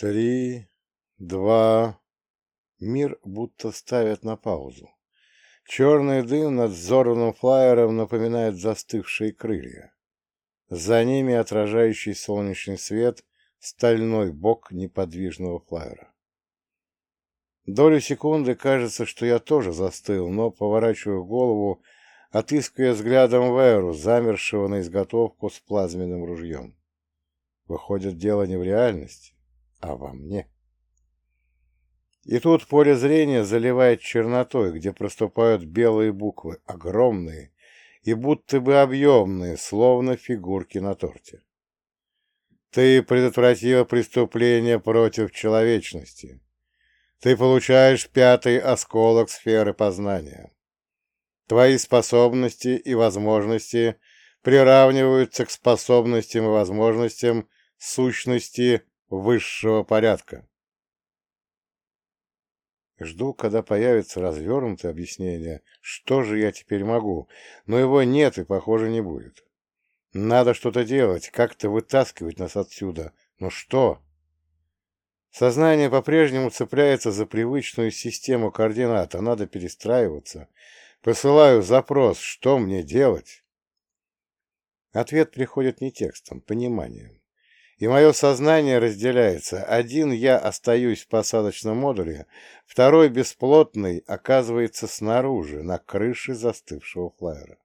Три, два... Мир будто ставят на паузу. Черный дым над взорванным флайером напоминает застывшие крылья. За ними отражающий солнечный свет, стальной бок неподвижного флайера. Долю секунды кажется, что я тоже застыл, но поворачиваю голову, отыскивая взглядом Вэру, замершего на изготовку с плазменным ружьем. Выходит, дело не в реальности, а во мне. И тут поле зрения заливает чернотой, где проступают белые буквы, огромные и будто бы объемные, словно фигурки на торте. Ты предотвратила преступление против человечности. Ты получаешь пятый осколок сферы познания. Твои способности и возможности приравниваются к способностям и возможностям сущности высшего порядка. Жду, когда появится развернутое объяснение, что же я теперь могу, но его нет и, похоже, не будет. Надо что-то делать, как-то вытаскивать нас отсюда. Но что? Сознание по-прежнему цепляется за привычную систему координат, а надо перестраиваться. Посылаю запрос, что мне делать? Ответ приходит не текстом, пониманием и мое сознание разделяется. Один я остаюсь в посадочном модуле, второй бесплотный оказывается снаружи, на крыше застывшего флайера.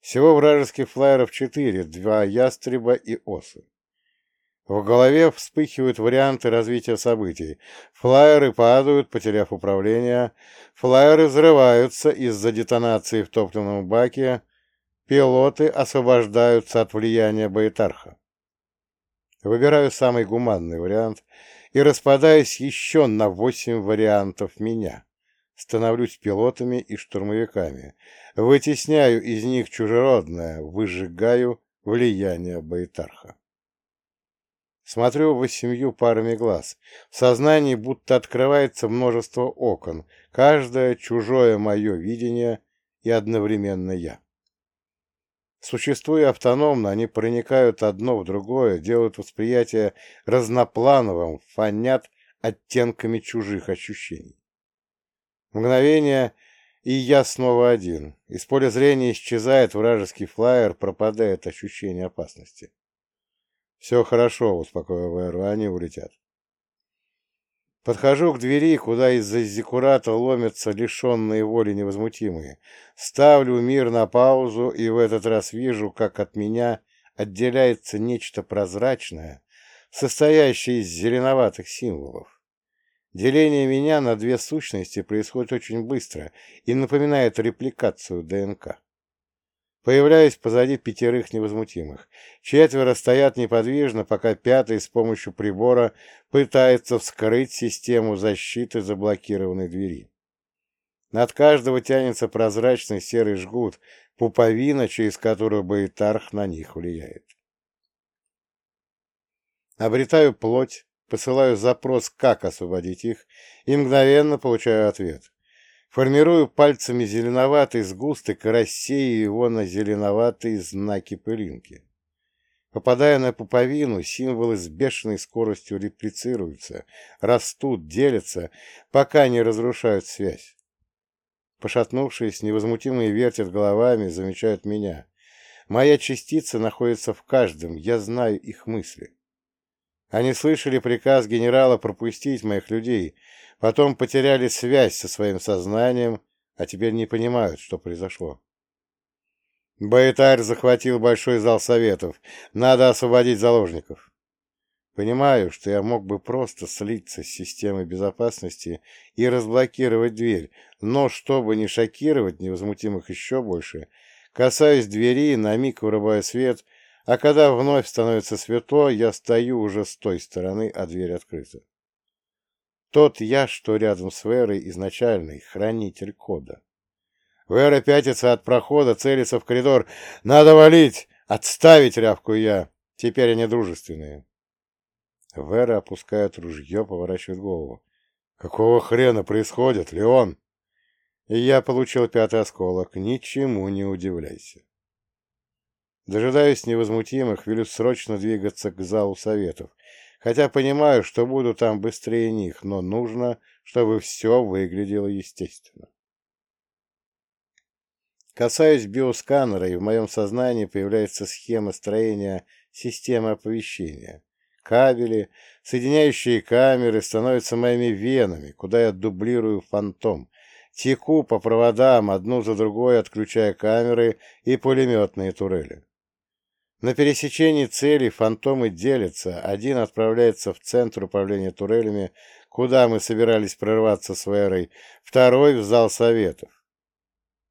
Всего вражеских флайеров четыре, два ястреба и осы. В голове вспыхивают варианты развития событий. Флайеры падают, потеряв управление. Флайеры взрываются из-за детонации в топливном баке. Пилоты освобождаются от влияния Байтарха. Выбираю самый гуманный вариант и распадаюсь еще на восемь вариантов меня. Становлюсь пилотами и штурмовиками. Вытесняю из них чужеродное, выжигаю влияние Байтарха. Смотрю восемью парами глаз. В сознании будто открывается множество окон, каждое чужое мое видение и одновременно я. Существуя автономно, они проникают одно в другое, делают восприятие разноплановым, фонят оттенками чужих ощущений. Мгновение, и я снова один. Из поля зрения исчезает вражеский флайер, пропадает ощущение опасности. «Все хорошо», — успокоил они улетят. Подхожу к двери, куда из-за зиккурата ломятся лишенные воли невозмутимые. Ставлю мир на паузу и в этот раз вижу, как от меня отделяется нечто прозрачное, состоящее из зеленоватых символов. Деление меня на две сущности происходит очень быстро и напоминает репликацию ДНК. Появляюсь позади пятерых невозмутимых. Четверо стоят неподвижно, пока пятый с помощью прибора пытается вскрыть систему защиты заблокированной двери. Над каждого тянется прозрачный серый жгут, пуповина, через которую Баитарх на них влияет. Обретаю плоть, посылаю запрос, как освободить их, и мгновенно получаю ответ. Формирую пальцами зеленоватый сгусток и рассею его на зеленоватые знаки пылинки. Попадая на пуповину, символы с бешеной скоростью реплицируются, растут, делятся, пока не разрушают связь. Пошатнувшись, невозмутимые вертят головами, замечают меня. Моя частица находится в каждом, я знаю их мысли. Они слышали приказ генерала пропустить моих людей, Потом потеряли связь со своим сознанием, а теперь не понимают, что произошло. Баэтарь захватил большой зал советов. Надо освободить заложников. Понимаю, что я мог бы просто слиться с системой безопасности и разблокировать дверь, но чтобы не шокировать невозмутимых еще больше, касаюсь двери, на миг вырубаю свет, а когда вновь становится светло, я стою уже с той стороны, а дверь открыта. Тот я, что рядом с Верой, изначальный, хранитель кода. Вера пятится от прохода, целится в коридор. «Надо валить! Отставить!» — рявкую я. Теперь они дружественные. Вера опускает ружье, поворачивает голову. «Какого хрена происходит, Леон?» И я получил пятый осколок. Ничему не удивляйся. Дожидаюсь невозмутимых, велю срочно двигаться к залу советов. хотя понимаю, что буду там быстрее них, но нужно, чтобы все выглядело естественно. Касаюсь биосканера, и в моем сознании появляется схема строения системы оповещения. Кабели, соединяющие камеры, становятся моими венами, куда я дублирую фантом. Теку по проводам, одну за другой, отключая камеры и пулеметные турели. На пересечении целей фантомы делятся. Один отправляется в центр управления турелями, куда мы собирались прорваться с Верой, второй — в зал советов.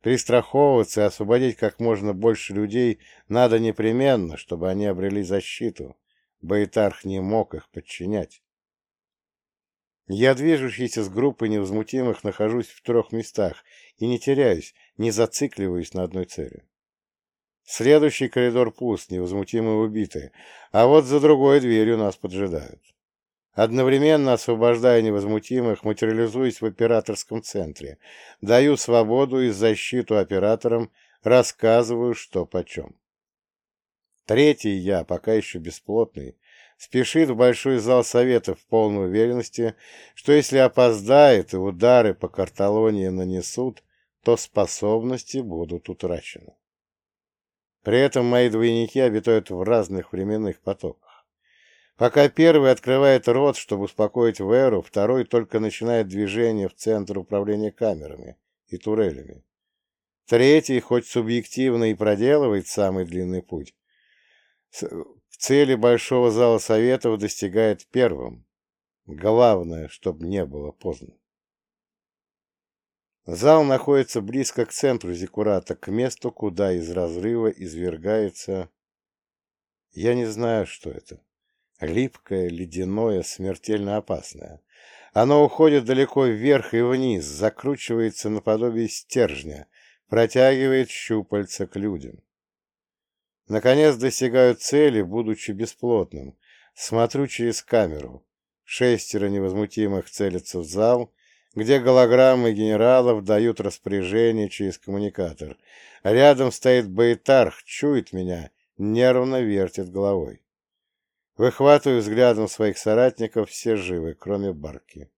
Перестраховываться и освободить как можно больше людей надо непременно, чтобы они обрели защиту. Баэтарх не мог их подчинять. Я, движущийся с группой невозмутимых, нахожусь в трех местах и не теряюсь, не зацикливаюсь на одной цели. Следующий коридор пуст, невозмутимые убиты, а вот за другой дверью нас поджидают. Одновременно освобождая невозмутимых, материализуюсь в операторском центре, даю свободу и защиту операторам, рассказываю, что почем. Третий я, пока еще бесплотный, спешит в большой зал совета в полной уверенности, что если опоздает и удары по карталонии нанесут, то способности будут утрачены. При этом мои двойники обитают в разных временных потоках. Пока первый открывает рот, чтобы успокоить Веру, второй только начинает движение в центр управления камерами и турелями. Третий, хоть субъективно и проделывает самый длинный путь, цели большого зала советов достигает первым. Главное, чтобы не было поздно. Зал находится близко к центру Зиккурата, к месту, куда из разрыва извергается... Я не знаю, что это. Липкое, ледяное, смертельно опасное. Оно уходит далеко вверх и вниз, закручивается наподобие стержня, протягивает щупальца к людям. Наконец достигаю цели, будучи бесплотным. Смотрю через камеру. Шестеро невозмутимых целятся в зал, где голограммы генералов дают распоряжение через коммуникатор. Рядом стоит Бейтарх, чует меня, нервно вертит головой. Выхватываю взглядом своих соратников, все живы, кроме Барки.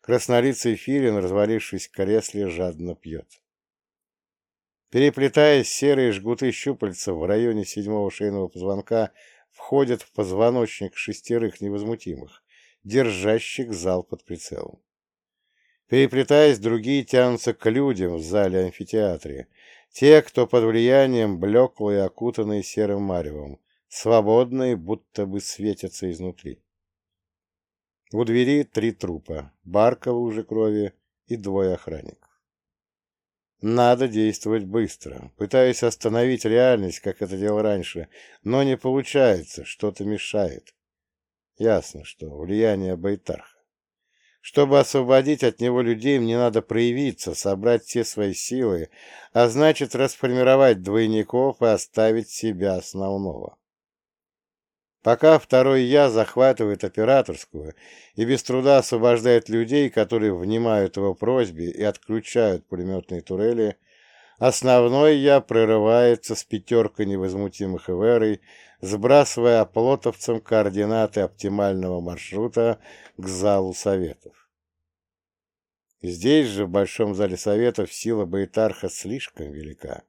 Краснолицый филин, развалившись в кресле, жадно пьет. Переплетаясь, серые жгуты щупальца в районе седьмого шейного позвонка входят в позвоночник шестерых невозмутимых, держащих зал под прицелом. Переплетаясь, другие тянутся к людям в зале амфитеатре, те, кто под влиянием блеклые, окутанные серым маревом, свободные, будто бы светятся изнутри. У двери три трупа, Баркова уже крови и двое охранников. Надо действовать быстро. Пытаюсь остановить реальность, как это делал раньше, но не получается, что-то мешает. Ясно, что влияние Байтарха. Чтобы освободить от него людей, мне надо проявиться, собрать все свои силы, а значит расформировать двойников и оставить себя основного. Пока второй «я» захватывает операторскую и без труда освобождает людей, которые внимают его просьбе и отключают пулеметные турели, основной «я» прорывается с пятеркой невозмутимых Эверой, сбрасывая оплотовцам координаты оптимального маршрута к залу советов. Здесь же, в Большом зале Советов, сила Байтарха слишком велика.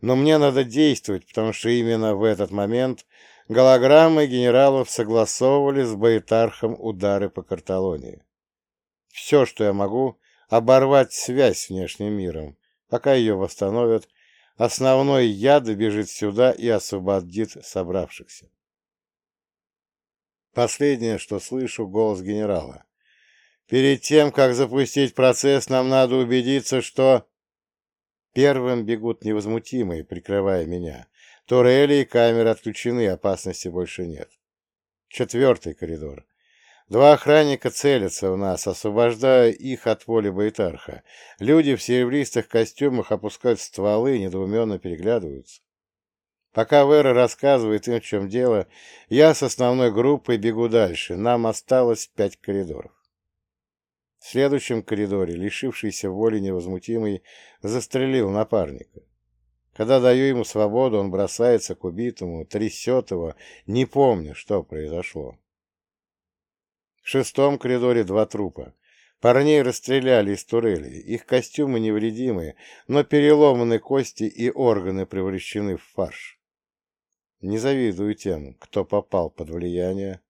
Но мне надо действовать, потому что именно в этот момент голограммы генералов согласовывали с Байтархом удары по Карталонии. Все, что я могу, оборвать связь с внешним миром. Пока ее восстановят, основной яд добежит сюда и освободит собравшихся. Последнее, что слышу, голос генерала. Перед тем, как запустить процесс, нам надо убедиться, что... Первым бегут невозмутимые, прикрывая меня. Турели и камеры отключены, опасности больше нет. Четвертый коридор. Два охранника целятся в нас, освобождая их от воли Байтарха. Люди в серебристых костюмах опускают стволы и недоуменно переглядываются. Пока Вера рассказывает им, в чем дело, я с основной группой бегу дальше. Нам осталось пять коридоров. В следующем коридоре, лишившийся воли невозмутимый, застрелил напарника. Когда даю ему свободу, он бросается к убитому, трясет его, не помня, что произошло. В шестом коридоре два трупа. Парней расстреляли из турели, их костюмы невредимые, но переломаны кости и органы превращены в фарш. Не завидую тем, кто попал под влияние,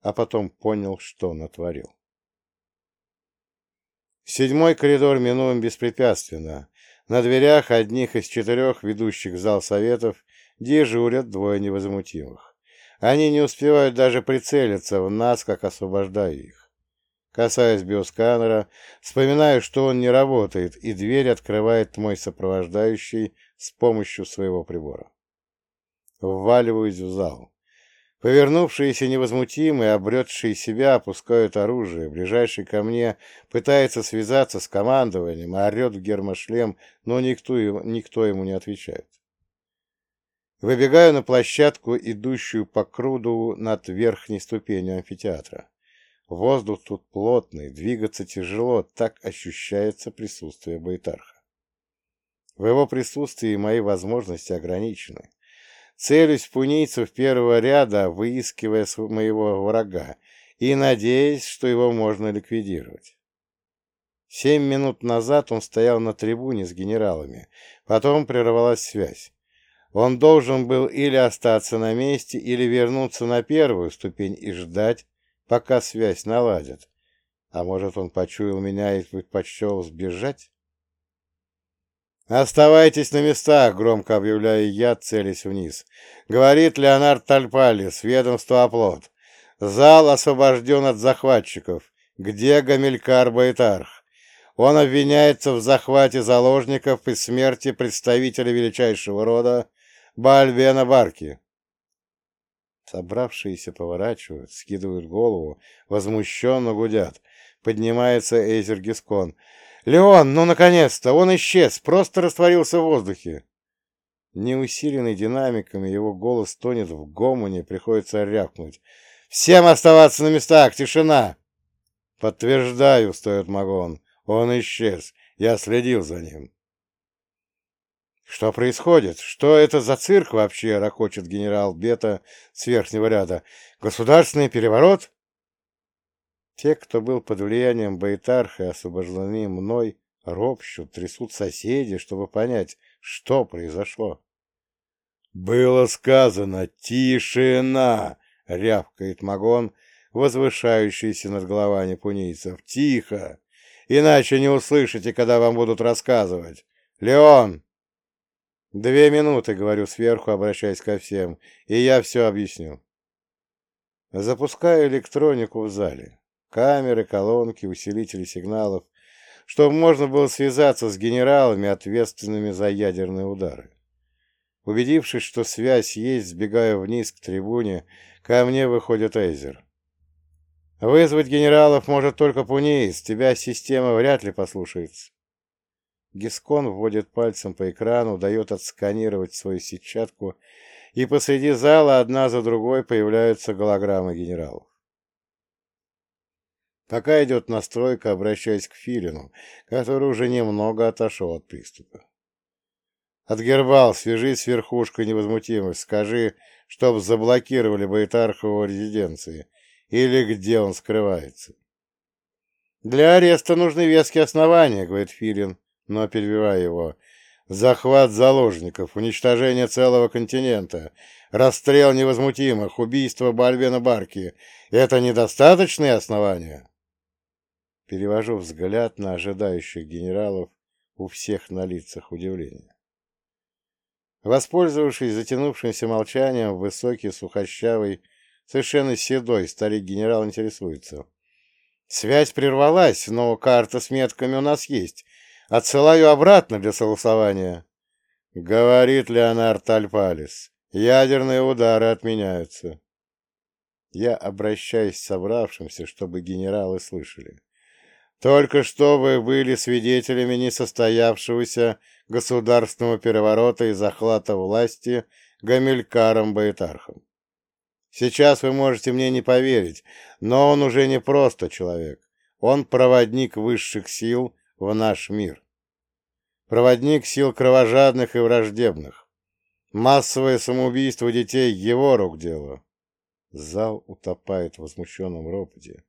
а потом понял, что натворил. Седьмой коридор минуем беспрепятственно. На дверях одних из четырех ведущих в зал советов дежурят двое невозмутимых. Они не успевают даже прицелиться в нас, как освобождаю их. Касаясь биосканера, вспоминаю, что он не работает, и дверь открывает мой сопровождающий с помощью своего прибора. Вваливаюсь в зал. Повернувшиеся невозмутимые, обретшие себя, опускают оружие. Ближайший ко мне пытается связаться с командованием, а орет в гермошлем, но никто, никто ему не отвечает. Выбегаю на площадку, идущую по круду над верхней ступенью амфитеатра. Воздух тут плотный, двигаться тяжело, так ощущается присутствие Байтарха. В его присутствии мои возможности ограничены. Целюсь в первого ряда, выискивая моего врага, и надеясь, что его можно ликвидировать. Семь минут назад он стоял на трибуне с генералами, потом прервалась связь. Он должен был или остаться на месте, или вернуться на первую ступень и ждать, пока связь наладит. А может, он почуял меня и предпочел сбежать? «Оставайтесь на местах», — громко объявляю я, целясь вниз. Говорит Леонард Тальпалис, ведомство «Оплот». Зал освобожден от захватчиков. Где Гамилькар Байтарх? Он обвиняется в захвате заложников и смерти представителя величайшего рода Бальбена Барки. Собравшиеся поворачивают, скидывают голову, возмущенно гудят. Поднимается Эйзер Гискон — «Леон, ну, наконец-то! Он исчез, просто растворился в воздухе!» Неусиленный динамиками, его голос тонет в гомоне, приходится рявкнуть. «Всем оставаться на местах! Тишина!» «Подтверждаю», — стоит Магон. «Он исчез. Я следил за ним». «Что происходит? Что это за цирк вообще?» — ракочет генерал Бета с верхнего ряда. «Государственный переворот?» Те, кто был под влиянием Байтарха освобождены мной, ропщут, трясут соседи, чтобы понять, что произошло. «Было сказано, тишина!» — рявкает Магон, возвышающийся над головами пунийцев. «Тихо! Иначе не услышите, когда вам будут рассказывать. Леон!» «Две минуты», — говорю сверху, обращаясь ко всем, — «и я все объясню». Запускаю электронику в зале камеры, колонки, усилители сигналов, чтобы можно было связаться с генералами, ответственными за ядерные удары. Убедившись, что связь есть, сбегаю вниз к трибуне, ко мне выходит Эйзер. «Вызвать генералов может только Пуниис, тебя система вряд ли послушается». Гискон вводит пальцем по экрану, дает отсканировать свою сетчатку, и посреди зала одна за другой появляются голограммы генералов. Пока идет настройка, обращаясь к Филину, который уже немного отошел от приступа. Отгербал, свяжись с верхушкой невозмутимых, скажи, чтоб заблокировали Байтархову резиденции, или где он скрывается. Для ареста нужны веские основания, говорит Филин, но перебивая его. Захват заложников, уничтожение целого континента, расстрел невозмутимых, убийство Бальвена Барки — это недостаточные основания? Перевожу взгляд на ожидающих генералов, у всех на лицах удивление. Воспользовавшись затянувшимся молчанием, высокий, сухощавый, совершенно седой старик-генерал интересуется. «Связь прервалась, но карта с метками у нас есть. Отсылаю обратно для согласования». Говорит Леонард Альпалис. Ядерные удары отменяются. Я обращаюсь к собравшимся, чтобы генералы слышали. Только что вы были свидетелями несостоявшегося государственного переворота и захвата власти Гамилькаром Байтархом. Сейчас вы можете мне не поверить, но он уже не просто человек. Он проводник высших сил в наш мир. Проводник сил кровожадных и враждебных. Массовое самоубийство детей — его рук дело. Зал утопает в возмущенном ропоте.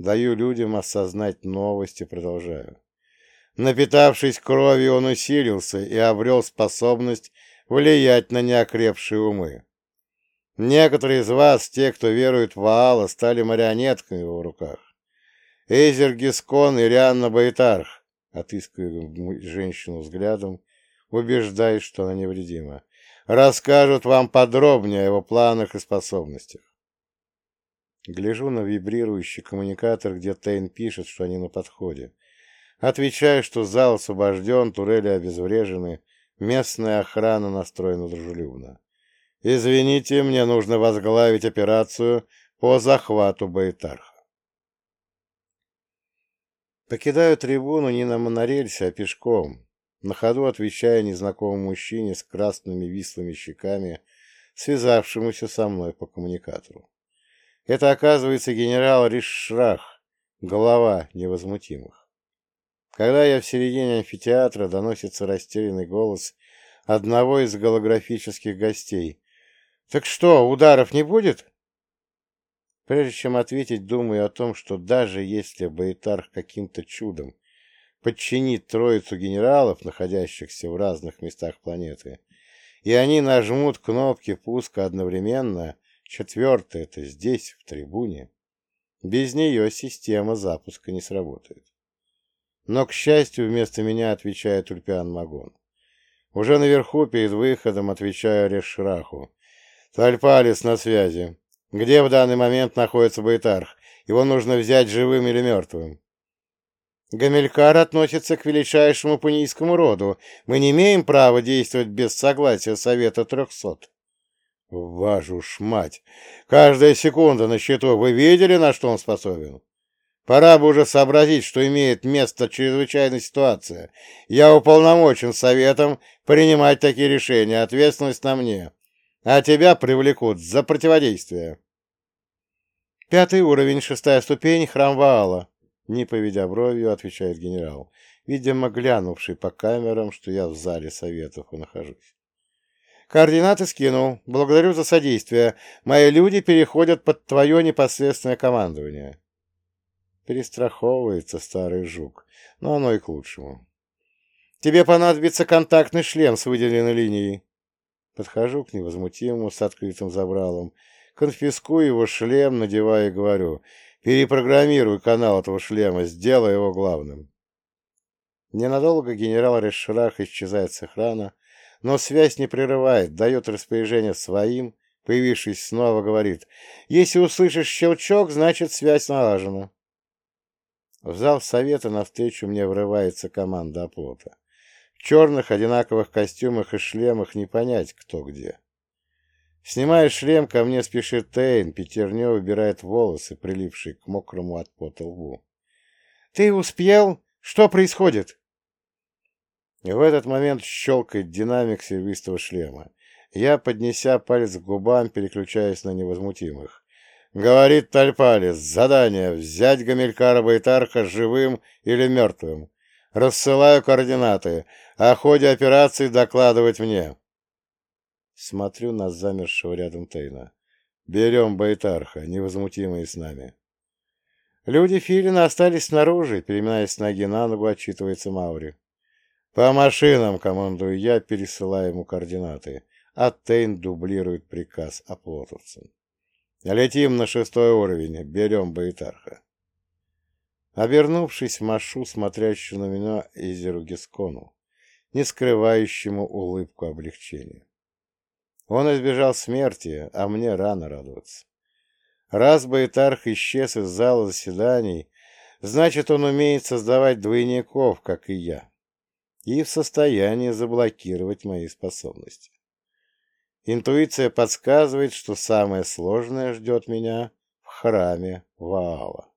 Даю людям осознать новости, продолжаю. Напитавшись кровью, он усилился и обрел способность влиять на неокрепшие умы. Некоторые из вас, те, кто верует в Ваала, стали марионетками в его руках. Эйзер Гискон и Рианна Байтарх, отыскивая женщину взглядом, убеждаясь, что она невредима, расскажут вам подробнее о его планах и способностях. Гляжу на вибрирующий коммуникатор, где Тейн пишет, что они на подходе. Отвечаю, что зал освобожден, турели обезврежены, местная охрана настроена дружелюбно. «Извините, мне нужно возглавить операцию по захвату Байтарха». Покидаю трибуну не на монорельсе, а пешком, на ходу отвечая незнакомому мужчине с красными вислыми щеками, связавшемуся со мной по коммуникатору. Это, оказывается, генерал Ришрах, глава невозмутимых. Когда я в середине амфитеатра, доносится растерянный голос одного из голографических гостей. «Так что, ударов не будет?» Прежде чем ответить, думаю о том, что даже если Байтарх каким-то чудом подчинит троицу генералов, находящихся в разных местах планеты, и они нажмут кнопки пуска одновременно, четвертое — это здесь, в трибуне, без нее система запуска не сработает. Но, к счастью, вместо меня отвечает Ульпиан Магон. Уже наверху, перед выходом, отвечаю Решраху. «Тальпалис на связи. Где в данный момент находится Байтарх? Его нужно взять живым или мертвым?» Гамилькар относится к величайшему пунийскому роду. Мы не имеем права действовать без согласия Совета трехсот. Вашу ж мать! Каждая секунда на счету. Вы видели, на что он способен? Пора бы уже сообразить, что имеет место чрезвычайная ситуация. Я уполномочен советом принимать такие решения. Ответственность на мне. А тебя привлекут за противодействие. Пятый уровень, шестая ступень, храм Ваала. Не поведя бровью, отвечает генерал, видимо, глянувший по камерам, что я в зале советов и нахожусь. Координаты скинул. Благодарю за содействие. Мои люди переходят под твое непосредственное командование. Перестраховывается старый жук, но оно и к лучшему. Тебе понадобится контактный шлем с выделенной линией. Подхожу к невозмутимому с открытым забралом, конфискую его шлем, надеваю и говорю, перепрограммируй канал этого шлема, сделай его главным. Ненадолго генерал Решрах исчезает с экрана, но связь не прерывает, дает распоряжение своим, появившись снова, говорит, «Если услышишь щелчок, значит, связь налажена». В зал совета навстречу мне врывается команда оплота. В черных одинаковых костюмах и шлемах не понять, кто где. Снимая шлем, ко мне спешит Тейн, пятерней убирает волосы, прилипшие к мокрому от пота лбу. «Ты успел? Что происходит?» В этот момент щелкает динамик сервистого шлема. Я, поднеся палец к губам, переключаюсь на невозмутимых. Говорит Тальпалис, задание — взять Гамилькара Байтарха живым или мертвым. Рассылаю координаты. О ходе операции докладывать мне. Смотрю на замершего рядом Тейна. Берем Байтарха, невозмутимые с нами. Люди Филина остались снаружи, переминаясь с ноги на ногу, отчитывается Маури. По машинам, командую я, пересылаю ему координаты, а Тейн дублирует приказ оплотовцам. Летим на шестой уровень, берем Байтарха. Обернувшись, машу смотрящую на меня Изеру Гискону, не скрывающему улыбку облегчения. Он избежал смерти, а мне рано радоваться. Раз Байтарх исчез из зала заседаний, значит, он умеет создавать двойников, как и я, и в состоянии заблокировать мои способности. Интуиция подсказывает, что самое сложное ждет меня в храме Ваала.